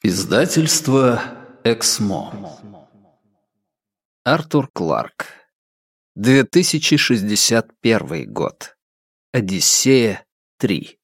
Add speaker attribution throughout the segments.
Speaker 1: Издательство «Эксмо». Артур Кларк. 2061 год. Одиссея 3.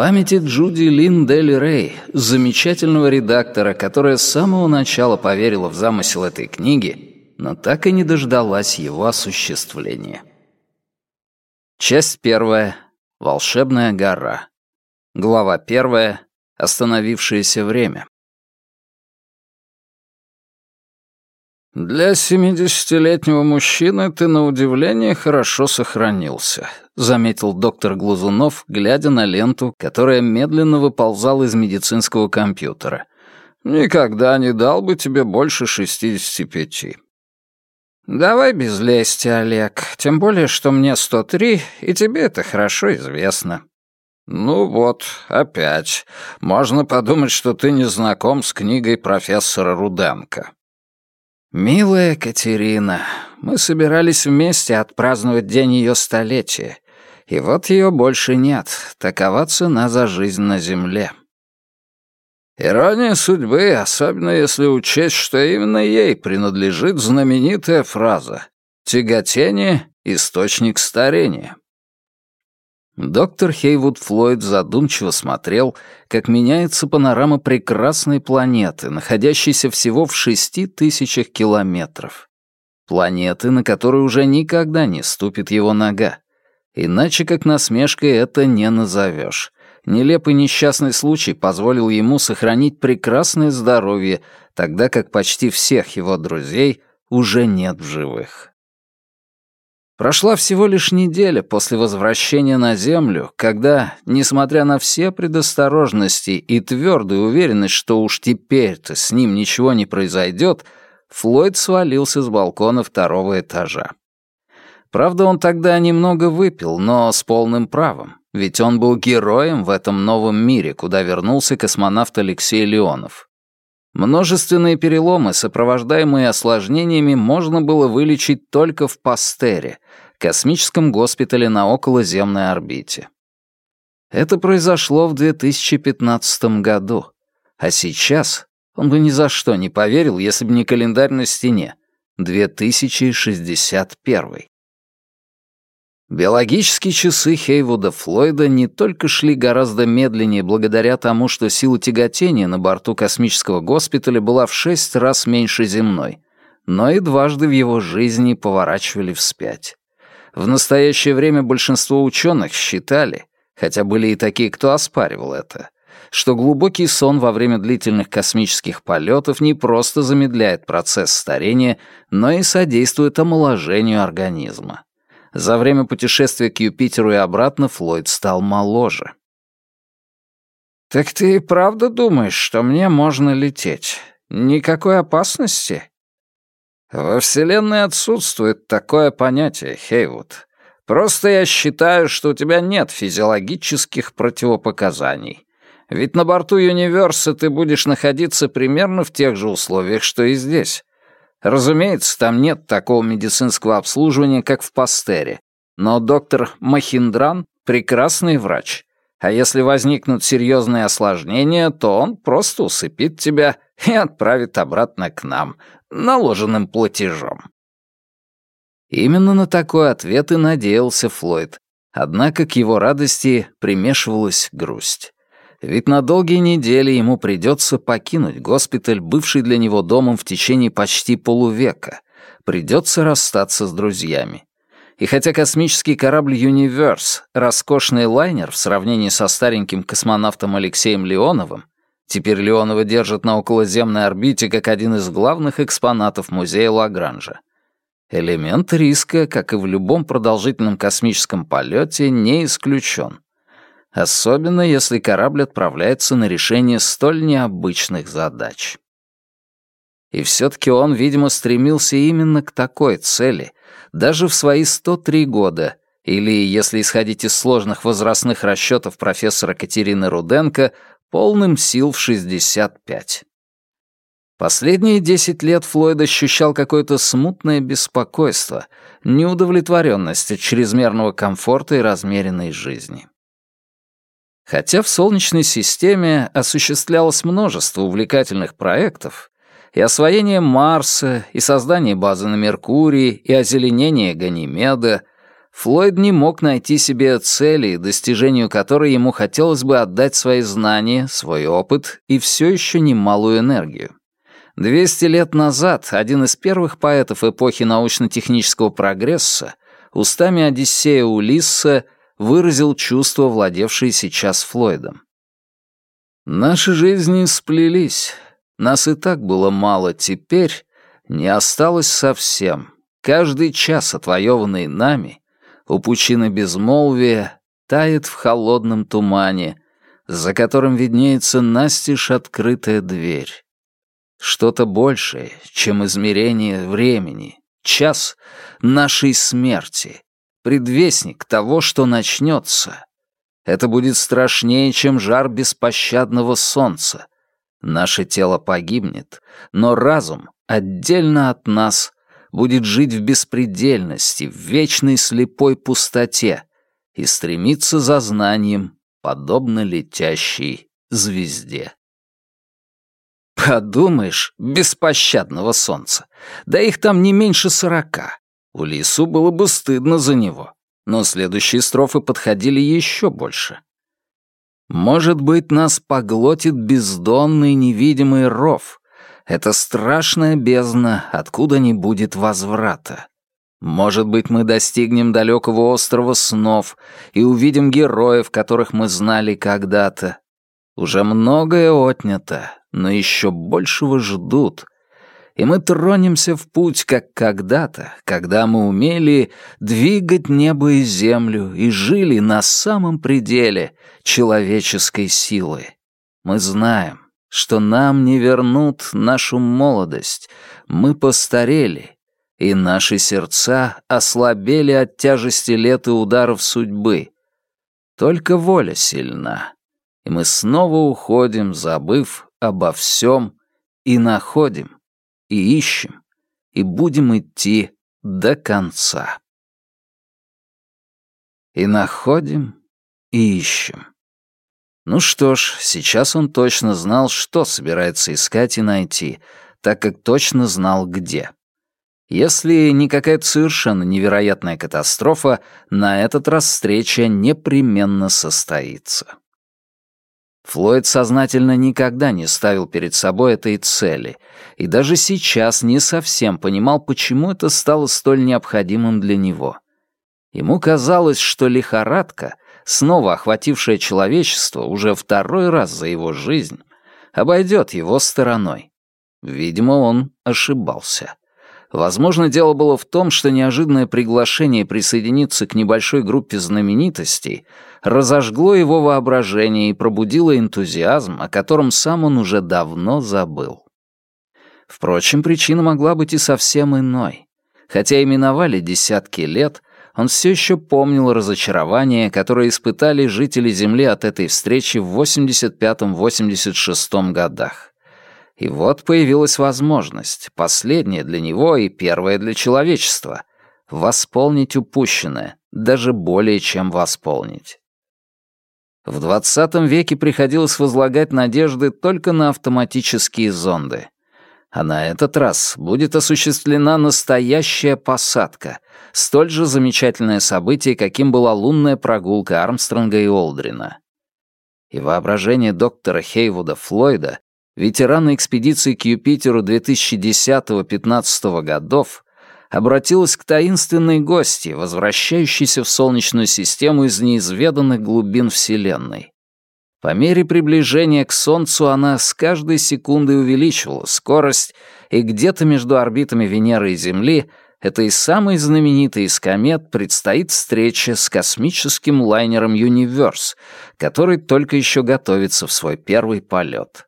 Speaker 1: Памяти Джуди Лин Дели Рэй, замечательного редактора, которая с самого начала поверила в замысел этой книги, но так и не дождалась его осуществления. Часть первая. Волшебная гора. Глава первая. Остановившееся время. «Для семидесятилетнего мужчины ты, на удивление, хорошо сохранился», — заметил доктор Глазунов, глядя на ленту, которая медленно выползала из медицинского компьютера. «Никогда не дал бы тебе больше шестидесяти пяти». «Давай без лести, Олег, тем более, что мне сто три, и тебе это хорошо известно». «Ну вот, опять. Можно подумать, что ты не знаком с книгой профессора Руденко». «Милая Катерина, мы собирались вместе отпраздновать день ее столетия, и вот ее больше нет, такова цена за жизнь на земле». Ирония судьбы, особенно если учесть, что именно ей принадлежит знаменитая фраза «Тяготение — источник старения». Доктор Хейвуд Флойд задумчиво смотрел, как меняется панорама прекрасной планеты, находящейся всего в шести тысячах километров. Планеты, на которой уже никогда не ступит его нога. Иначе как насмешкой это не назовешь. Нелепый несчастный случай позволил ему сохранить прекрасное здоровье, тогда как почти всех его друзей уже нет в живых. Прошла всего лишь неделя после возвращения на Землю, когда, несмотря на все предосторожности и твердую уверенность, что уж теперь-то с ним ничего не произойдет, Флойд свалился с балкона второго этажа. Правда, он тогда немного выпил, но с полным правом, ведь он был героем в этом новом мире, куда вернулся космонавт Алексей Леонов. Множественные переломы, сопровождаемые осложнениями, можно было вылечить только в Пастере, космическом госпитале на околоземной орбите. Это произошло в 2015 году, а сейчас он бы ни за что не поверил, если бы не календарь на стене. 2061. Биологические часы Хейвуда Флойда не только шли гораздо медленнее благодаря тому, что сила тяготения на борту космического госпиталя была в шесть раз меньше земной, но и дважды в его жизни поворачивали вспять. В настоящее время большинство ученых считали, хотя были и такие, кто оспаривал это, что глубокий сон во время длительных космических полетов не просто замедляет процесс старения, но и содействует омоложению организма. За время путешествия к Юпитеру и обратно Флойд стал моложе. «Так ты и правда думаешь, что мне можно лететь? Никакой опасности?» «Во Вселенной отсутствует такое понятие, Хейвуд. Просто я считаю, что у тебя нет физиологических противопоказаний. Ведь на борту Юниверса ты будешь находиться примерно в тех же условиях, что и здесь. Разумеется, там нет такого медицинского обслуживания, как в Пастере, но доктор Махиндран — прекрасный врач. А если возникнут серьезные осложнения, то он просто усыпит тебя и отправит обратно к нам, наложенным платежом. Именно на такой ответ и надеялся Флойд, однако к его радости примешивалась грусть ведь на долгие недели ему придется покинуть госпиталь, бывший для него домом в течение почти полувека. Придется расстаться с друзьями. И хотя космический корабль «Юниверс» — роскошный лайнер в сравнении со стареньким космонавтом Алексеем Леоновым, Теперь Леонова держат на околоземной орбите как один из главных экспонатов музея Лагранжа. Элемент риска, как и в любом продолжительном космическом полете, не исключен. Особенно если корабль отправляется на решение столь необычных задач. И все-таки он, видимо, стремился именно к такой цели, даже в свои 103 года, или, если исходить из сложных возрастных расчетов профессора Катерины Руденко, полным сил в 65. Последние 10 лет Флойд ощущал какое-то смутное беспокойство, неудовлетворенность от чрезмерного комфорта и размеренной жизни. Хотя в Солнечной системе осуществлялось множество увлекательных проектов, и освоение Марса, и создание базы на Меркурии, и озеленение Ганимеда, Флойд не мог найти себе цели, достижению которой ему хотелось бы отдать свои знания, свой опыт и все еще немалую энергию. Двести лет назад один из первых поэтов эпохи научно-технического прогресса устами Одиссея Улисса выразил чувства, владевшие сейчас Флойдом. «Наши жизни сплелись. Нас и так было мало, теперь не осталось совсем. Каждый час, отвоеванный нами, у пучины безмолвия тает в холодном тумане, за которым виднеется настежь открытая дверь. Что-то большее, чем измерение времени, час нашей смерти, предвестник того, что начнется. Это будет страшнее, чем жар беспощадного солнца. Наше тело погибнет, но разум, отдельно от нас, будет жить в беспредельности, в вечной слепой пустоте и стремиться за знанием, подобно летящей звезде. Подумаешь, беспощадного солнца. Да их там не меньше сорока. У Лису было бы стыдно за него. Но следующие строфы подходили еще больше. Может быть, нас поглотит бездонный невидимый ров, это страшная бездна, откуда не будет возврата. Может быть, мы достигнем далекого острова снов и увидим героев, которых мы знали когда-то. Уже многое отнято, но еще большего ждут. И мы тронемся в путь, как когда-то, когда мы умели двигать небо и землю и жили на самом пределе человеческой силы. Мы знаем, что нам не вернут нашу молодость, мы постарели, и наши сердца ослабели от тяжести лет и ударов судьбы. Только воля сильна, и мы снова уходим, забыв обо всем, и находим, и ищем, и будем идти до конца. И находим, и ищем. Ну что ж, сейчас он точно знал, что собирается искать и найти, так как точно знал, где. Если не какая-то совершенно невероятная катастрофа, на этот раз встреча непременно состоится. Флойд сознательно никогда не ставил перед собой этой цели, и даже сейчас не совсем понимал, почему это стало столь необходимым для него. Ему казалось, что лихорадка снова охватившее человечество уже второй раз за его жизнь, обойдет его стороной. Видимо, он ошибался. Возможно, дело было в том, что неожиданное приглашение присоединиться к небольшой группе знаменитостей разожгло его воображение и пробудило энтузиазм, о котором сам он уже давно забыл. Впрочем, причина могла быть и совсем иной. Хотя именовали десятки лет, он все еще помнил разочарование, которое испытали жители Земли от этой встречи в 85-86 годах. И вот появилась возможность, последняя для него и первая для человечества, восполнить упущенное, даже более чем восполнить. В 20 веке приходилось возлагать надежды только на автоматические зонды. А на этот раз будет осуществлена настоящая посадка, столь же замечательное событие, каким была лунная прогулка Армстронга и Олдрина. И воображение доктора Хейвуда Флойда, ветерана экспедиции к Юпитеру 2010-15 годов, обратилось к таинственной гости, возвращающейся в Солнечную систему из неизведанных глубин Вселенной. По мере приближения к Солнцу она с каждой секундой увеличивала скорость, и где-то между орбитами Венеры и Земли этой самой знаменитой из комет предстоит встреча с космическим лайнером «Юниверс», который только еще готовится в свой первый полет.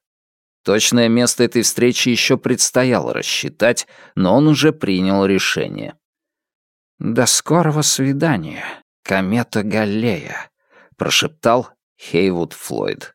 Speaker 1: Точное место этой встречи еще предстояло рассчитать, но он уже принял решение. «До скорого свидания, комета Галлея», — прошептал Хейвуд Флойд.